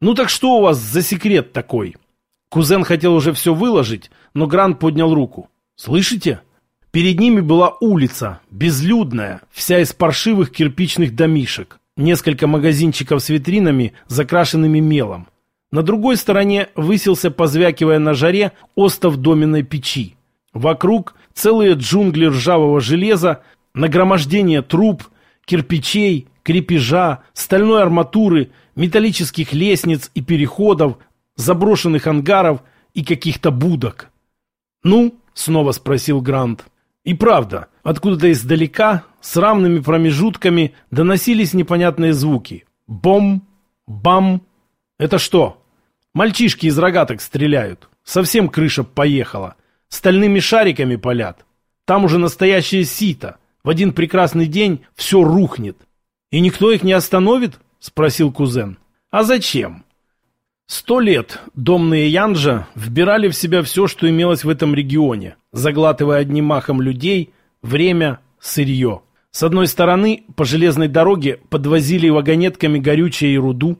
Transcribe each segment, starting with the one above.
«Ну так что у вас за секрет такой?» Кузен хотел уже все выложить, но Грант поднял руку. «Слышите?» Перед ними была улица, безлюдная, вся из паршивых кирпичных домишек. Несколько магазинчиков с витринами, закрашенными мелом. На другой стороне высился, позвякивая на жаре, остов доменной печи. Вокруг целые джунгли ржавого железа, нагромождение труб, кирпичей, крепежа, стальной арматуры, металлических лестниц и переходов, заброшенных ангаров и каких-то будок. «Ну?» — снова спросил Грант. И правда, откуда-то издалека, с равными промежутками, доносились непонятные звуки. Бом, бам. Это что? Мальчишки из рогаток стреляют. Совсем крыша поехала. Стальными шариками палят. Там уже настоящее сито. В один прекрасный день все рухнет. И никто их не остановит? Спросил кузен. А зачем? Сто лет домные Янджа вбирали в себя все, что имелось в этом регионе, заглатывая одним махом людей, время, сырье. С одной стороны, по железной дороге подвозили вагонетками горючее и руду,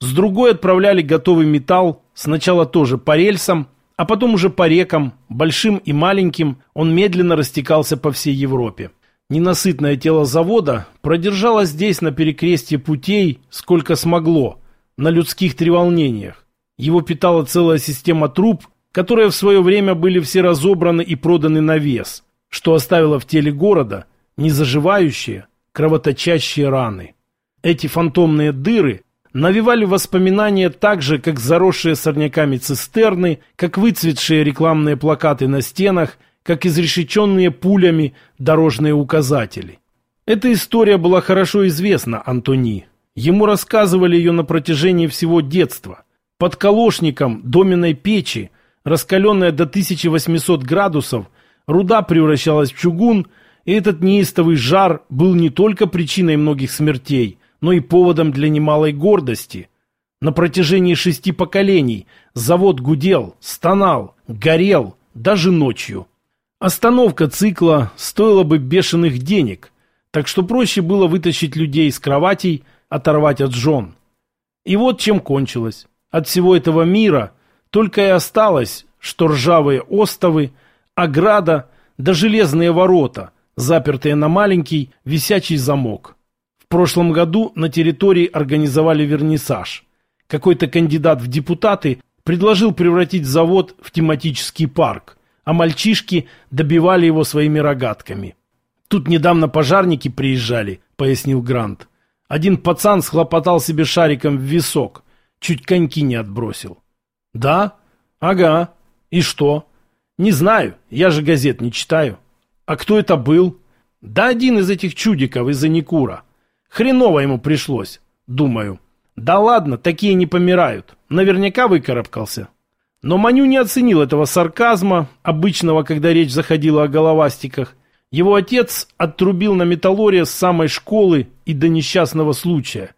с другой отправляли готовый металл, сначала тоже по рельсам, а потом уже по рекам, большим и маленьким, он медленно растекался по всей Европе. Ненасытное тело завода продержалось здесь на перекрестье путей сколько смогло – на людских треволнениях. Его питала целая система труб, которые в свое время были все разобраны и проданы на вес, что оставило в теле города незаживающие, кровоточащие раны. Эти фантомные дыры навевали воспоминания так же, как заросшие сорняками цистерны, как выцветшие рекламные плакаты на стенах, как изрешеченные пулями дорожные указатели. Эта история была хорошо известна Антони. Ему рассказывали ее на протяжении всего детства. Под колошником доменной печи, раскаленная до 1800 градусов, руда превращалась в чугун, и этот неистовый жар был не только причиной многих смертей, но и поводом для немалой гордости. На протяжении шести поколений завод гудел, стонал, горел, даже ночью. Остановка цикла стоила бы бешеных денег, так что проще было вытащить людей из кроватей, оторвать от жен. И вот чем кончилось. От всего этого мира только и осталось, что ржавые остовы, ограда да железные ворота, запертые на маленький висячий замок. В прошлом году на территории организовали вернисаж. Какой-то кандидат в депутаты предложил превратить завод в тематический парк, а мальчишки добивали его своими рогатками. «Тут недавно пожарники приезжали», — пояснил Грант. Один пацан схлопотал себе шариком в висок, чуть коньки не отбросил. Да? Ага. И что? Не знаю, я же газет не читаю. А кто это был? Да один из этих чудиков из Аникура. Хреново ему пришлось, думаю. Да ладно, такие не помирают. Наверняка выкарабкался. Но Маню не оценил этого сарказма, обычного, когда речь заходила о головастиках, его отец отрубил на металлоре с самой школы и до несчастного случая.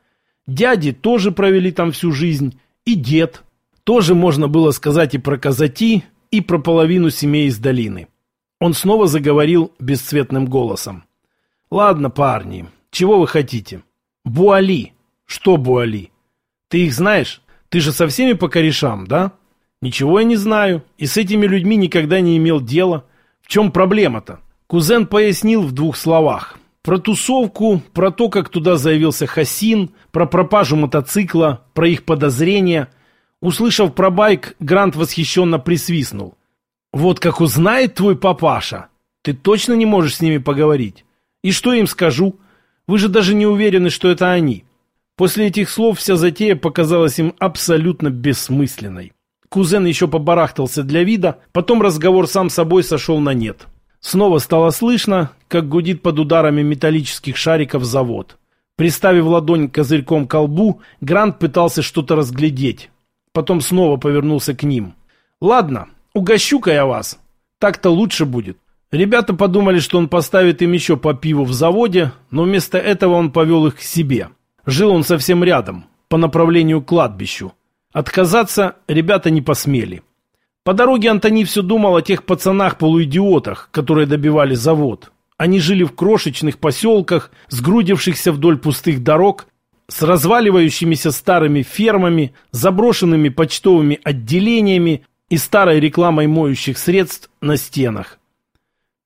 Дяди тоже провели там всю жизнь, и дед. Тоже можно было сказать и про казати, и про половину семей из долины. Он снова заговорил бесцветным голосом. «Ладно, парни, чего вы хотите?» «Буали». «Что Буали?» «Ты их знаешь? Ты же со всеми по корешам, да?» «Ничего я не знаю, и с этими людьми никогда не имел дела. В чем проблема-то?» Кузен пояснил в двух словах. Про тусовку, про то, как туда заявился Хасин, про пропажу мотоцикла, про их подозрения. Услышав про байк, Грант восхищенно присвистнул. «Вот как узнает твой папаша! Ты точно не можешь с ними поговорить? И что им скажу? Вы же даже не уверены, что это они». После этих слов вся затея показалась им абсолютно бессмысленной. Кузен еще побарахтался для вида, потом разговор сам собой сошел на нет. Снова стало слышно, как гудит под ударами металлических шариков завод. Приставив ладонь козырьком к колбу, Грант пытался что-то разглядеть. Потом снова повернулся к ним. «Ладно, угощу-ка я вас. Так-то лучше будет». Ребята подумали, что он поставит им еще по пиву в заводе, но вместо этого он повел их к себе. Жил он совсем рядом, по направлению к кладбищу. Отказаться ребята не посмели. По дороге Антони все думал о тех пацанах-полуидиотах, которые добивали завод. Они жили в крошечных поселках, сгрудившихся вдоль пустых дорог, с разваливающимися старыми фермами, заброшенными почтовыми отделениями и старой рекламой моющих средств на стенах.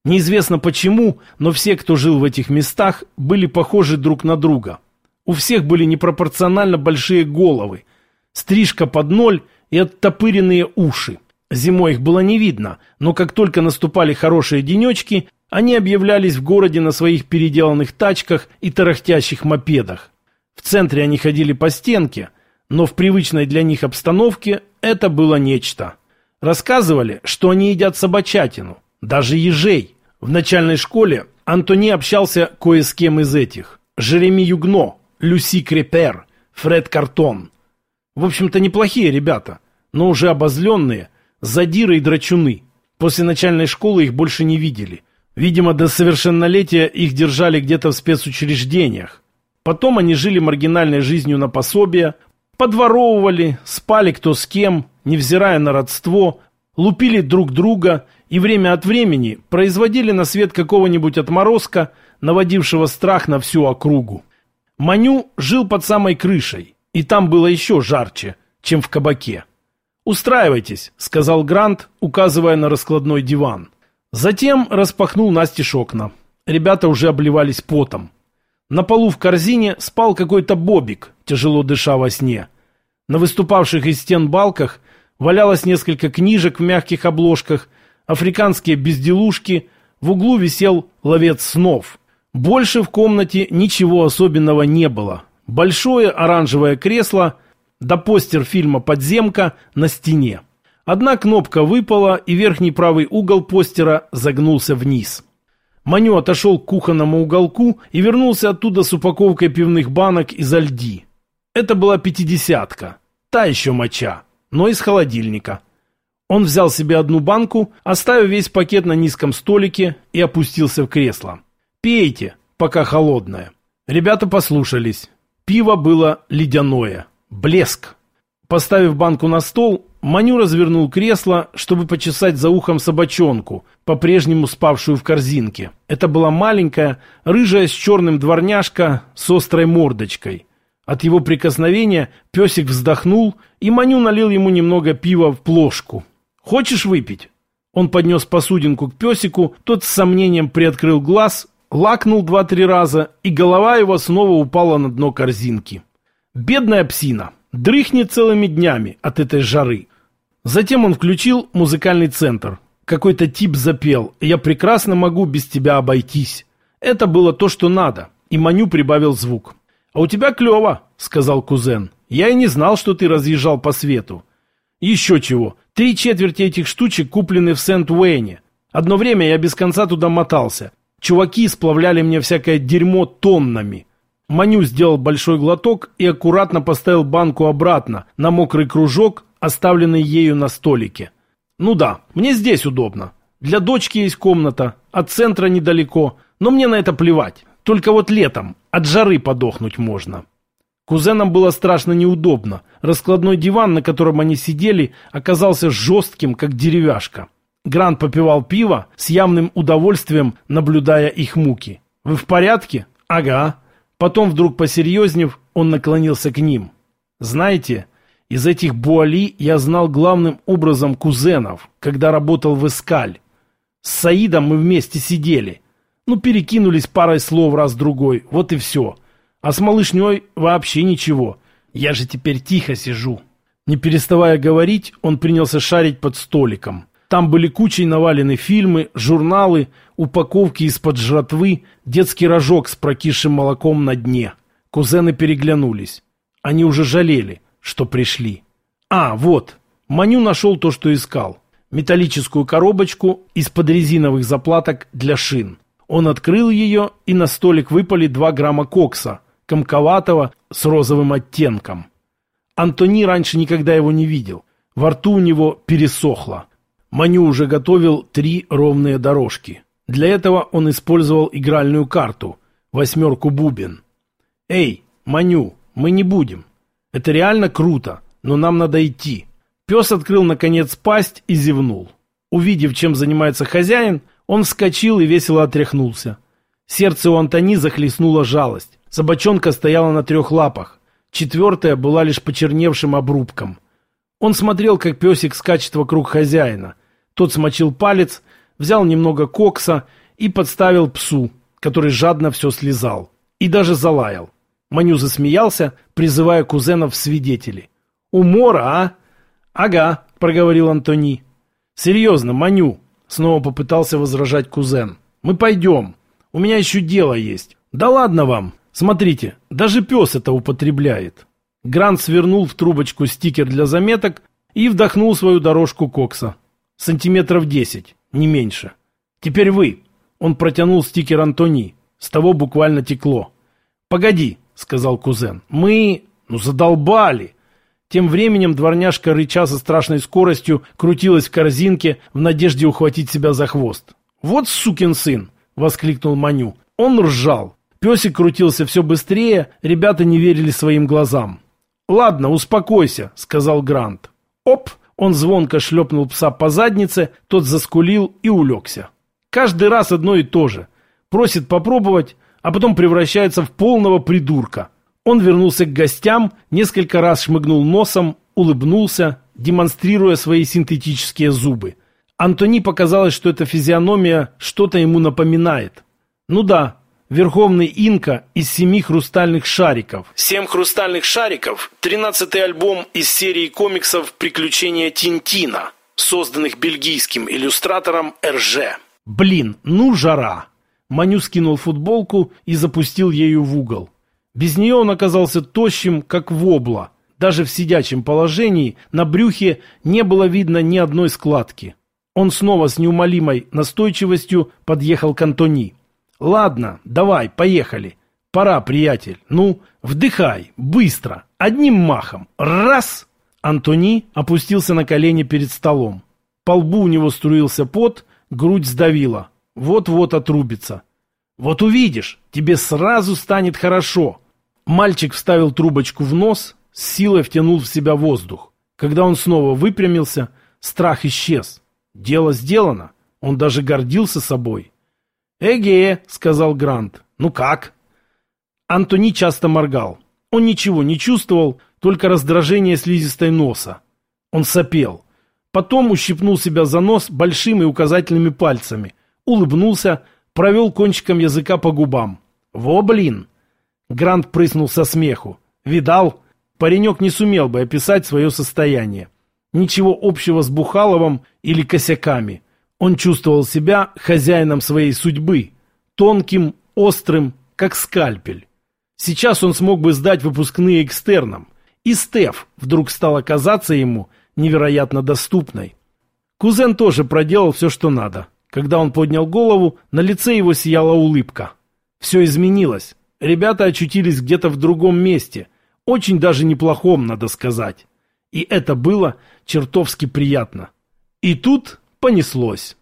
Неизвестно почему, но все, кто жил в этих местах, были похожи друг на друга. У всех были непропорционально большие головы, стрижка под ноль и оттопыренные уши. Зимой их было не видно, но как только наступали хорошие денечки, они объявлялись в городе на своих переделанных тачках и тарахтящих мопедах. В центре они ходили по стенке, но в привычной для них обстановке это было нечто. Рассказывали, что они едят собачатину, даже ежей. В начальной школе Антони общался кое с кем из этих. Жереми Югно, Люси Крепер, Фред Картон. В общем-то, неплохие ребята, но уже обозленные, задиры и драчуны. После начальной школы их больше не видели. Видимо, до совершеннолетия их держали где-то в спецучреждениях. Потом они жили маргинальной жизнью на пособие, подворовывали, спали кто с кем, невзирая на родство, лупили друг друга и время от времени производили на свет какого-нибудь отморозка, наводившего страх на всю округу. Маню жил под самой крышей, и там было еще жарче, чем в кабаке. «Устраивайтесь», — сказал Грант, указывая на раскладной диван. Затем распахнул настежь окна. Ребята уже обливались потом. На полу в корзине спал какой-то бобик, тяжело дыша во сне. На выступавших из стен балках валялось несколько книжек в мягких обложках, африканские безделушки, в углу висел ловец снов. Больше в комнате ничего особенного не было. Большое оранжевое кресло, да постер фильма «Подземка» на стене. Одна кнопка выпала, и верхний правый угол постера загнулся вниз. Маню отошел к кухонному уголку и вернулся оттуда с упаковкой пивных банок из льди. Это была пятидесятка. Та еще моча, но из холодильника. Он взял себе одну банку, оставив весь пакет на низком столике и опустился в кресло. «Пейте, пока холодное». Ребята послушались. Пиво было ледяное. Блеск. Поставив банку на стол, Маню развернул кресло, чтобы почесать за ухом собачонку, по-прежнему спавшую в корзинке. Это была маленькая, рыжая с черным дворняжка с острой мордочкой. От его прикосновения песик вздохнул, и Маню налил ему немного пива в плошку. «Хочешь выпить?» Он поднес посудинку к песику, тот с сомнением приоткрыл глаз, лакнул два-три раза, и голова его снова упала на дно корзинки. «Бедная псина!» Дрыхнет целыми днями от этой жары. Затем он включил музыкальный центр. Какой-то тип запел «Я прекрасно могу без тебя обойтись». Это было то, что надо, и Маню прибавил звук. «А у тебя клево», — сказал кузен. «Я и не знал, что ты разъезжал по свету». «Еще чего. Три четверти этих штучек куплены в Сент-Уэйне. Одно время я без конца туда мотался. Чуваки сплавляли мне всякое дерьмо тоннами. Маню сделал большой глоток и аккуратно поставил банку обратно на мокрый кружок, оставленный ею на столике. «Ну да, мне здесь удобно. Для дочки есть комната, от центра недалеко, но мне на это плевать. Только вот летом от жары подохнуть можно». Кузенам было страшно неудобно. Раскладной диван, на котором они сидели, оказался жестким, как деревяшка. Грант попивал пиво с явным удовольствием, наблюдая их муки. «Вы в порядке?» «Ага». Потом, вдруг посерьезнев, он наклонился к ним. «Знаете, из этих буали я знал главным образом кузенов, когда работал в Эскаль. С Саидом мы вместе сидели. Ну, перекинулись парой слов раз-другой, вот и все. А с малышней вообще ничего. Я же теперь тихо сижу». Не переставая говорить, он принялся шарить под столиком. Там были кучей навалены фильмы, журналы, упаковки из-под жратвы, детский рожок с прокисшим молоком на дне. Кузены переглянулись. Они уже жалели, что пришли. А, вот, Маню нашел то, что искал. Металлическую коробочку из-под резиновых заплаток для шин. Он открыл ее, и на столик выпали два грамма кокса, комковатого, с розовым оттенком. Антони раньше никогда его не видел. Во рту у него пересохло. Маню уже готовил три ровные дорожки. Для этого он использовал игральную карту – восьмерку бубен. «Эй, Маню, мы не будем. Это реально круто, но нам надо идти». Пес открыл, наконец, пасть и зевнул. Увидев, чем занимается хозяин, он вскочил и весело отряхнулся. Сердце у Антони захлестнула жалость. Собачонка стояла на трех лапах. Четвертая была лишь почерневшим обрубком. Он смотрел, как песик скачет вокруг хозяина. Тот смочил палец, взял немного кокса и подставил псу, который жадно все слезал. И даже залаял. Маню засмеялся, призывая кузенов в свидетели. «Умора, а?» «Ага», — проговорил Антони. «Серьезно, Маню», — снова попытался возражать кузен. «Мы пойдем. У меня еще дело есть». «Да ладно вам. Смотрите, даже пес это употребляет». Грант свернул в трубочку стикер для заметок и вдохнул свою дорожку кокса. Сантиметров десять, не меньше. «Теперь вы». Он протянул стикер Антони. С того буквально текло. «Погоди», — сказал кузен. «Мы... ну задолбали». Тем временем дворняжка, рыча со страшной скоростью, крутилась в корзинке в надежде ухватить себя за хвост. «Вот сукин сын!» — воскликнул Маню. Он ржал. Песик крутился все быстрее, ребята не верили своим глазам. «Ладно, успокойся», — сказал Грант. «Оп!» — он звонко шлепнул пса по заднице, тот заскулил и улегся. Каждый раз одно и то же. Просит попробовать, а потом превращается в полного придурка. Он вернулся к гостям, несколько раз шмыгнул носом, улыбнулся, демонстрируя свои синтетические зубы. Антони показалось, что эта физиономия что-то ему напоминает. Ну да, Верховный Инка из семи хрустальных шариков. Семь хрустальных шариков – тринадцатый альбом из серии комиксов «Приключения Тинтина», созданных бельгийским иллюстратором РЖ. Блин, ну жара! Маню скинул футболку и запустил ею в угол. Без нее он оказался тощим, как вобла. Даже в сидячем положении на брюхе не было видно ни одной складки. Он снова с неумолимой настойчивостью подъехал к Антони. «Ладно, давай, поехали. Пора, приятель. Ну, вдыхай, быстро, одним махом. Раз!» Антони опустился на колени перед столом. По лбу у него струился пот, грудь сдавила. Вот-вот отрубится. «Вот увидишь, тебе сразу станет хорошо», Мальчик вставил трубочку в нос, с силой втянул в себя воздух. Когда он снова выпрямился, страх исчез. Дело сделано. Он даже гордился собой. «Эге», — сказал Грант. «Ну как?» Антони часто моргал. Он ничего не чувствовал, только раздражение слизистой носа. Он сопел. Потом ущипнул себя за нос большими указательными пальцами, улыбнулся, провел кончиком языка по губам. «Во, блин!» Грант прыснул со смеху. «Видал? Паренек не сумел бы описать свое состояние. Ничего общего с Бухаловым или косяками. Он чувствовал себя хозяином своей судьбы. Тонким, острым, как скальпель. Сейчас он смог бы сдать выпускные экстерном. И Стеф вдруг стала казаться ему невероятно доступной. Кузен тоже проделал все, что надо. Когда он поднял голову, на лице его сияла улыбка. Все изменилось. Ребята очутились где-то в другом месте. Очень даже неплохом, надо сказать. И это было чертовски приятно. И тут понеслось.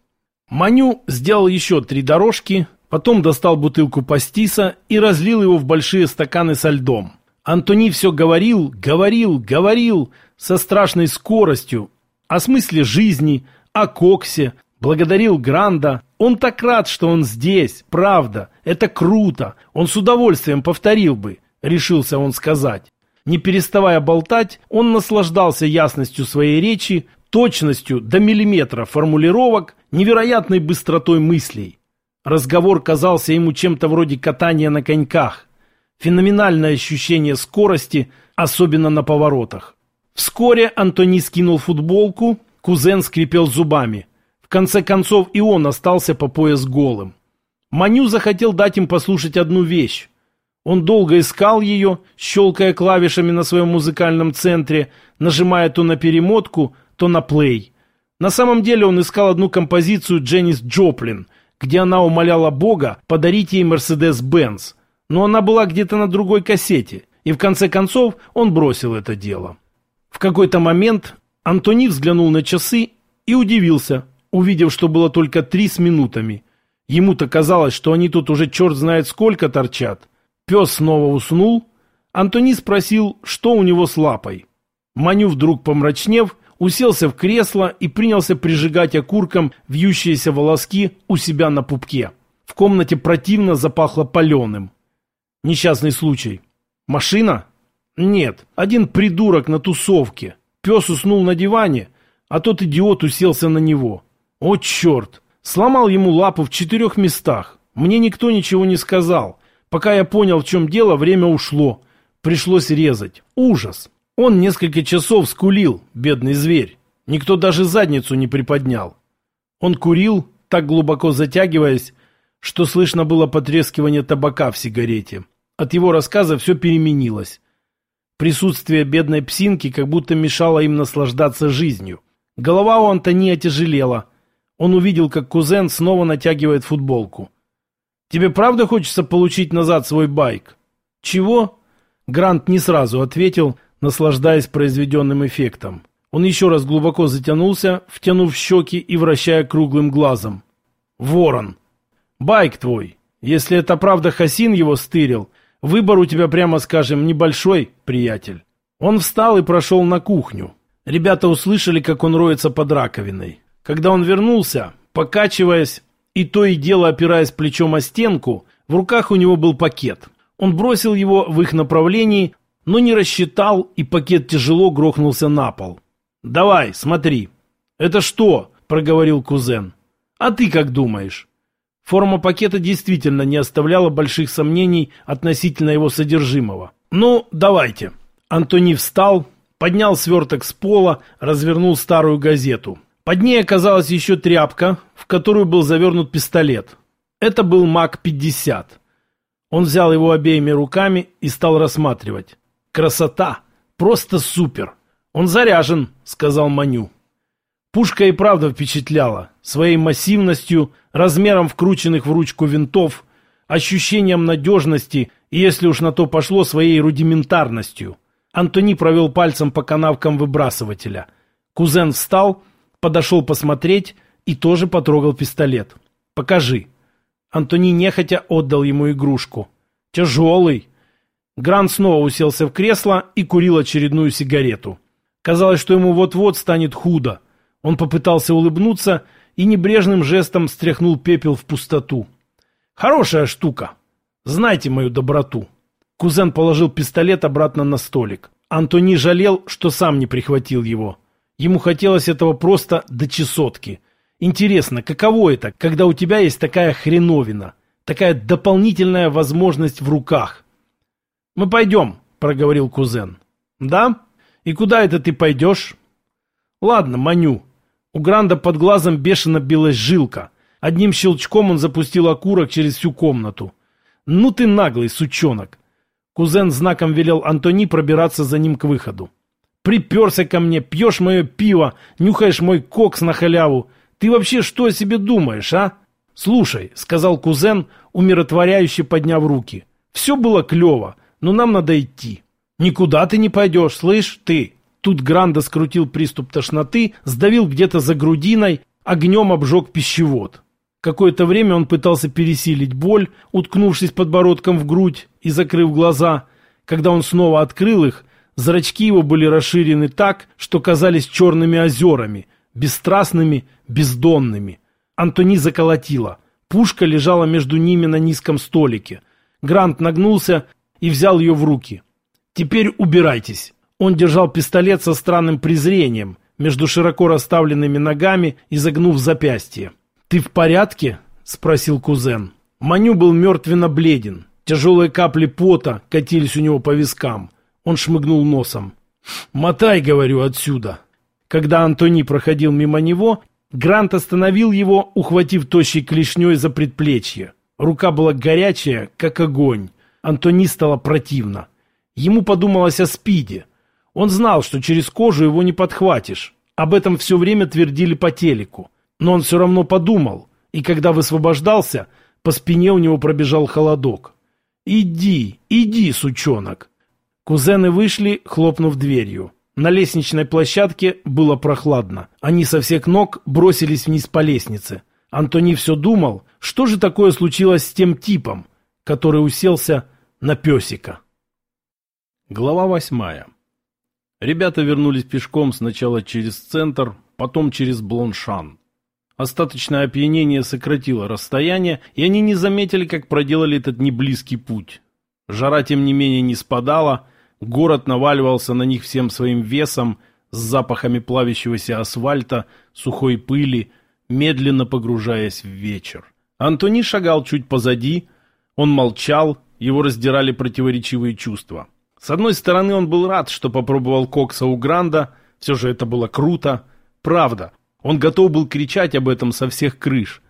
Маню сделал еще три дорожки, потом достал бутылку пастиса и разлил его в большие стаканы со льдом. Антони все говорил, говорил, говорил со страшной скоростью о смысле жизни, о коксе, благодарил Гранда. Он так рад, что он здесь, правда, это круто. Он с удовольствием повторил бы, решился он сказать. Не переставая болтать, он наслаждался ясностью своей речи, точностью до миллиметра формулировок, невероятной быстротой мыслей. Разговор казался ему чем-то вроде катания на коньках. Феноменальное ощущение скорости, особенно на поворотах. Вскоре Антони скинул футболку, кузен скрипел зубами – в конце концов и он остался по пояс голым. Маню захотел дать им послушать одну вещь. Он долго искал ее, щелкая клавишами на своем музыкальном центре, нажимая то на перемотку, то на плей. На самом деле он искал одну композицию Дженнис Джоплин, где она умоляла Бога подарить ей Мерседес-Бенц. Но она была где-то на другой кассете, и в конце концов он бросил это дело. В какой-то момент Антони взглянул на часы и удивился – увидев, что было только три с минутами. Ему-то казалось, что они тут уже черт знает сколько торчат. Пес снова уснул. Антони спросил, что у него с лапой. Маню, вдруг помрачнев, уселся в кресло и принялся прижигать окурком вьющиеся волоски у себя на пупке. В комнате противно запахло паленым. Несчастный случай. Машина? Нет, один придурок на тусовке. Пес уснул на диване, а тот идиот уселся на него. О, черт! Сломал ему лапу в четырех местах. Мне никто ничего не сказал. Пока я понял, в чем дело, время ушло. Пришлось резать. Ужас. Он несколько часов скулил, бедный зверь. Никто даже задницу не приподнял. Он курил, так глубоко затягиваясь, что слышно было потрескивание табака в сигарете. От его рассказа все переменилось. Присутствие бедной псинки как будто мешало им наслаждаться жизнью. Голова у Антони отяжелела. Он увидел, как кузен снова натягивает футболку. «Тебе правда хочется получить назад свой байк?» «Чего?» Грант не сразу ответил, наслаждаясь произведенным эффектом. Он еще раз глубоко затянулся, втянув щеки и вращая круглым глазом. «Ворон! Байк твой! Если это правда Хасин его стырил, выбор у тебя, прямо скажем, небольшой, приятель». Он встал и прошел на кухню. Ребята услышали, как он роется под раковиной. Когда он вернулся, покачиваясь и то и дело опираясь плечом о стенку, в руках у него был пакет. Он бросил его в их направлении, но не рассчитал, и пакет тяжело грохнулся на пол. «Давай, смотри». «Это что?» – проговорил кузен. «А ты как думаешь?» Форма пакета действительно не оставляла больших сомнений относительно его содержимого. «Ну, давайте». Антони встал, поднял сверток с пола, развернул старую газету. Под ней оказалась еще тряпка, в которую был завернут пистолет. Это был МАК-50. Он взял его обеими руками и стал рассматривать. Красота! Просто супер! Он заряжен, сказал Маню. Пушка и правда впечатляла. Своей массивностью, размером вкрученных в ручку винтов, ощущением надежности и, если уж на то пошло, своей рудиментарностью. Антони провел пальцем по канавкам выбрасывателя. Кузен встал подошел посмотреть и тоже потрогал пистолет. «Покажи». Антони нехотя отдал ему игрушку. «Тяжелый». Грант снова уселся в кресло и курил очередную сигарету. Казалось, что ему вот-вот станет худо. Он попытался улыбнуться и небрежным жестом стряхнул пепел в пустоту. «Хорошая штука. Знайте мою доброту». Кузен положил пистолет обратно на столик. Антони жалел, что сам не прихватил его. Ему хотелось этого просто до чесотки. Интересно, каково это, когда у тебя есть такая хреновина, такая дополнительная возможность в руках? «Мы пойдем», — проговорил кузен. «Да? И куда это ты пойдешь?» «Ладно, маню». У Гранда под глазом бешено билась жилка. Одним щелчком он запустил окурок через всю комнату. «Ну ты наглый сучонок!» Кузен знаком велел Антони пробираться за ним к выходу. Приперся ко мне, пьешь мое пиво, нюхаешь мой кокс на халяву. Ты вообще что о себе думаешь, а? Слушай, сказал кузен, умиротворяюще подняв руки. Все было клево, но нам надо идти. Никуда ты не пойдешь, слышь, ты. Тут Гранда скрутил приступ тошноты, сдавил где-то за грудиной, огнем обжег пищевод. Какое-то время он пытался пересилить боль, уткнувшись подбородком в грудь и закрыв глаза. Когда он снова открыл их, Зрачки его были расширены так, что казались черными озерами, бесстрастными, бездонными. Антони заколотила. Пушка лежала между ними на низком столике. Грант нагнулся и взял ее в руки. «Теперь убирайтесь». Он держал пистолет со странным презрением, между широко расставленными ногами и загнув запястье. «Ты в порядке?» – спросил кузен. Маню был мертвенно бледен. Тяжелые капли пота катились у него по вискам. Он шмыгнул носом. «Мотай, говорю, отсюда!» Когда Антони проходил мимо него, Грант остановил его, ухватив тощей клешней за предплечье. Рука была горячая, как огонь. Антони стало противно. Ему подумалось о спиде. Он знал, что через кожу его не подхватишь. Об этом все время твердили по телеку. Но он все равно подумал, и когда высвобождался, по спине у него пробежал холодок. «Иди, иди, сучонок!» Кузены вышли, хлопнув дверью. На лестничной площадке было прохладно. Они со всех ног бросились вниз по лестнице. Антони все думал, что же такое случилось с тем типом, который уселся на песика. Глава восьмая. Ребята вернулись пешком сначала через центр, потом через Блоншан. Остаточное опьянение сократило расстояние, и они не заметили, как проделали этот неблизкий путь. Жара, тем не менее, не спадала, город наваливался на них всем своим весом, с запахами плавящегося асфальта, сухой пыли, медленно погружаясь в вечер. Антони шагал чуть позади, он молчал, его раздирали противоречивые чувства. С одной стороны, он был рад, что попробовал кокса у Гранда, все же это было круто. Правда, он готов был кричать об этом со всех крыш.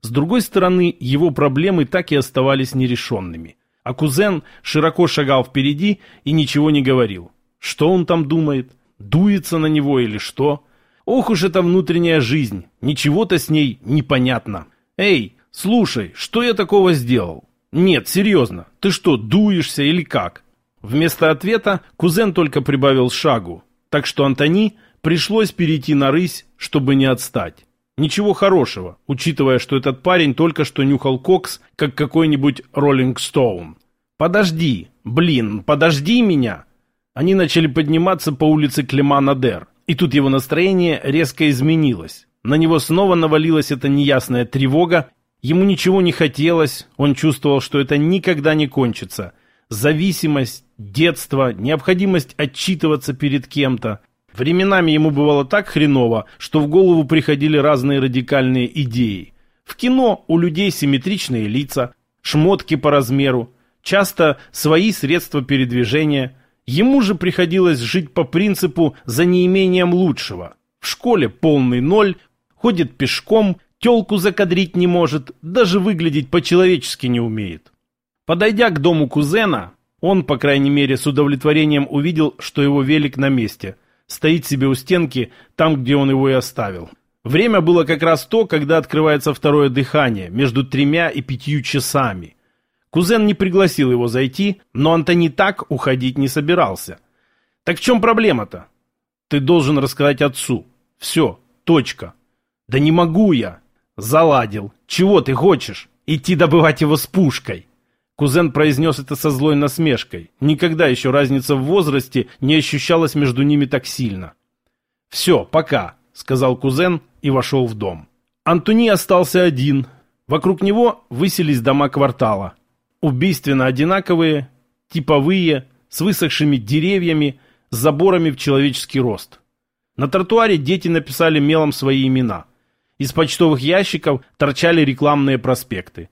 С другой стороны, его проблемы так и оставались нерешенными. А кузен широко шагал впереди и ничего не говорил. Что он там думает? Дуется на него или что? Ох уж эта внутренняя жизнь, ничего-то с ней непонятно. Эй, слушай, что я такого сделал? Нет, серьезно, ты что, дуешься или как? Вместо ответа кузен только прибавил шагу, так что Антони пришлось перейти на рысь, чтобы не отстать. Ничего хорошего, учитывая, что этот парень только что нюхал кокс, как какой-нибудь Роллинг Стоун. «Подожди! Блин, подожди меня!» Они начали подниматься по улице Клемана-Дер. И тут его настроение резко изменилось. На него снова навалилась эта неясная тревога. Ему ничего не хотелось, он чувствовал, что это никогда не кончится. Зависимость, детство, необходимость отчитываться перед кем-то. Временами ему бывало так хреново, что в голову приходили разные радикальные идеи. В кино у людей симметричные лица, шмотки по размеру, часто свои средства передвижения – Ему же приходилось жить по принципу «за неимением лучшего». В школе полный ноль, ходит пешком, телку закадрить не может, даже выглядеть по-человечески не умеет. Подойдя к дому кузена, он, по крайней мере, с удовлетворением увидел, что его велик на месте, стоит себе у стенки, там, где он его и оставил. Время было как раз то, когда открывается второе дыхание, между тремя и пятью часами. Кузен не пригласил его зайти, но Антони так уходить не собирался. Так в чем проблема-то? Ты должен рассказать отцу. Все, точка. Да не могу я. Заладил. Чего ты хочешь? Идти добывать его с пушкой. Кузен произнес это со злой насмешкой. Никогда еще разница в возрасте не ощущалась между ними так сильно. «Все, пока», — сказал кузен и вошел в дом. Антони остался один. Вокруг него высились дома квартала убийственно одинаковые, типовые, с высохшими деревьями, с заборами в человеческий рост. На тротуаре дети написали мелом свои имена. Из почтовых ящиков торчали рекламные проспекты.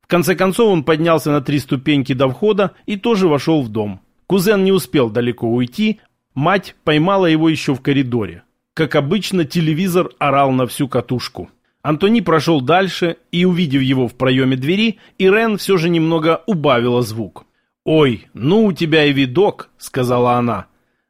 В конце концов он поднялся на три ступеньки до входа и тоже вошел в дом. Кузен не успел далеко уйти, мать поймала его еще в коридоре. Как обычно, телевизор орал на всю катушку. Антони прошел дальше, и, увидев его в проеме двери, Ирен все же немного убавила звук. «Ой, ну у тебя и видок», — сказала она.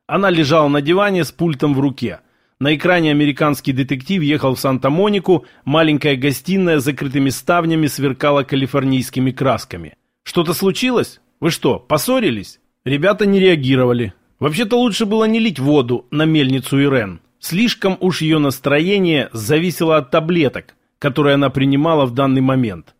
Она лежала на диване с пультом в руке. На экране американский детектив ехал в Санта-Монику, маленькая гостиная с закрытыми ставнями сверкала калифорнийскими красками. «Что-то случилось? Вы что, поссорились?» Ребята не реагировали. Вообще-то лучше было не лить воду на мельницу Ирен. Слишком уж ее настроение зависело от таблеток, которые она принимала в данный момент.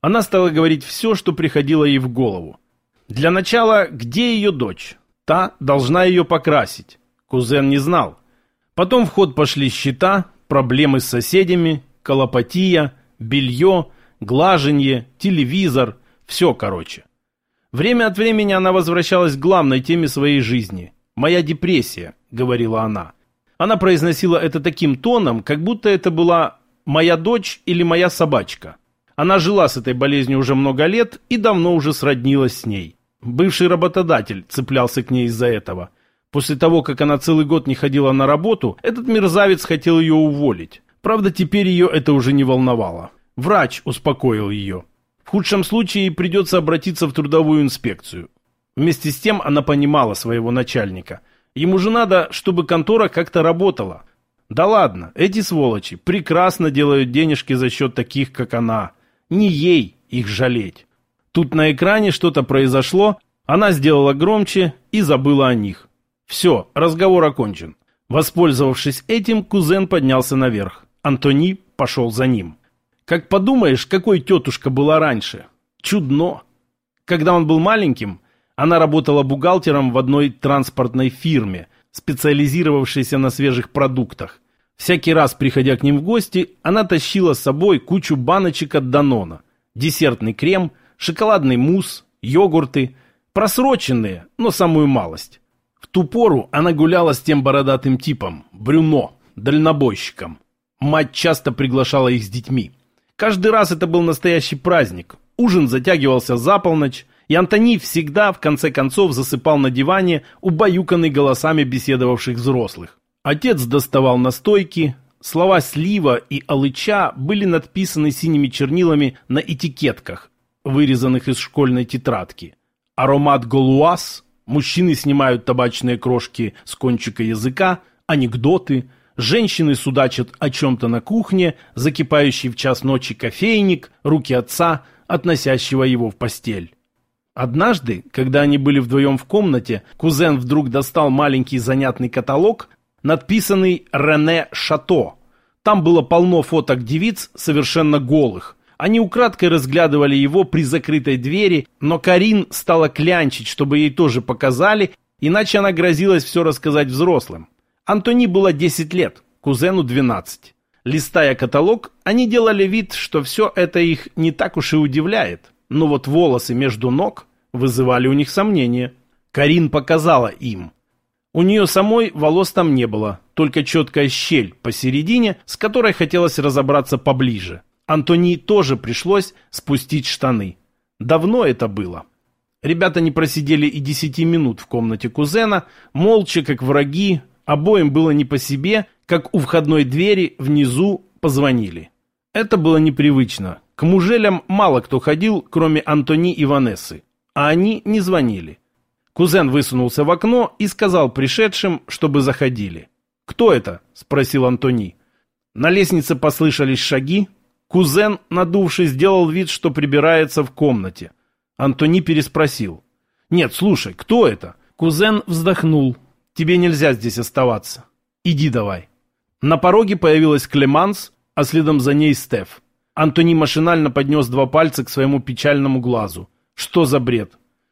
Она стала говорить все, что приходило ей в голову. Для начала, где ее дочь? Та должна ее покрасить. Кузен не знал. Потом в ход пошли счета, проблемы с соседями, колопатия, белье, глаженье, телевизор, все короче. Время от времени она возвращалась к главной теме своей жизни. «Моя депрессия», — говорила она. Она произносила это таким тоном, как будто это была «моя дочь» или «моя собачка». Она жила с этой болезнью уже много лет и давно уже сроднилась с ней. Бывший работодатель цеплялся к ней из-за этого. После того, как она целый год не ходила на работу, этот мерзавец хотел ее уволить. Правда, теперь ее это уже не волновало. Врач успокоил ее. В худшем случае придется обратиться в трудовую инспекцию. Вместе с тем она понимала своего начальника – Ему же надо, чтобы контора как-то работала. Да ладно, эти сволочи прекрасно делают денежки за счет таких, как она. Не ей их жалеть. Тут на экране что-то произошло, она сделала громче и забыла о них. Все, разговор окончен. Воспользовавшись этим, кузен поднялся наверх. Антони пошел за ним. Как подумаешь, какой тетушка была раньше. Чудно. Когда он был маленьким, она работала бухгалтером в одной транспортной фирме, специализировавшейся на свежих продуктах. Всякий раз, приходя к ним в гости, она тащила с собой кучу баночек от Данона, десертный крем, шоколадный мусс, йогурты. Просроченные, но самую малость. В ту пору она гуляла с тем бородатым типом, Брюно, дальнобойщиком. Мать часто приглашала их с детьми. Каждый раз это был настоящий праздник. Ужин затягивался за полночь, и Антони всегда, в конце концов, засыпал на диване, убаюканный голосами беседовавших взрослых. Отец доставал настойки, слова «слива» и «алыча» были надписаны синими чернилами на этикетках, вырезанных из школьной тетрадки. Аромат «голуаз», мужчины снимают табачные крошки с кончика языка, анекдоты, женщины судачат о чем-то на кухне, закипающий в час ночи кофейник, руки отца, относящего его в постель. Однажды, когда они были вдвоем в комнате, кузен вдруг достал маленький занятный каталог, надписанный «Рене Шато». Там было полно фоток девиц, совершенно голых. Они украдкой разглядывали его при закрытой двери, но Карин стала клянчить, чтобы ей тоже показали, иначе она грозилась все рассказать взрослым. Антони было 10 лет, кузену 12. Листая каталог, они делали вид, что все это их не так уж и удивляет но вот волосы между ног вызывали у них сомнения. Карин показала им. У нее самой волос там не было, только четкая щель посередине, с которой хотелось разобраться поближе. Антони тоже пришлось спустить штаны. Давно это было. Ребята не просидели и десяти минут в комнате кузена, молча, как враги, обоим было не по себе, как у входной двери внизу позвонили. Это было непривычно, к мужелям мало кто ходил, кроме Антони и Ванессы, а они не звонили. Кузен высунулся в окно и сказал пришедшим, чтобы заходили. «Кто это?» – спросил Антони. На лестнице послышались шаги. Кузен, надувшись, сделал вид, что прибирается в комнате. Антони переспросил. «Нет, слушай, кто это?» Кузен вздохнул. «Тебе нельзя здесь оставаться. Иди давай». На пороге появилась Клеманс, а следом за ней Стеф. Антони машинально поднес два пальца к своему печальному глазу. Что за бред?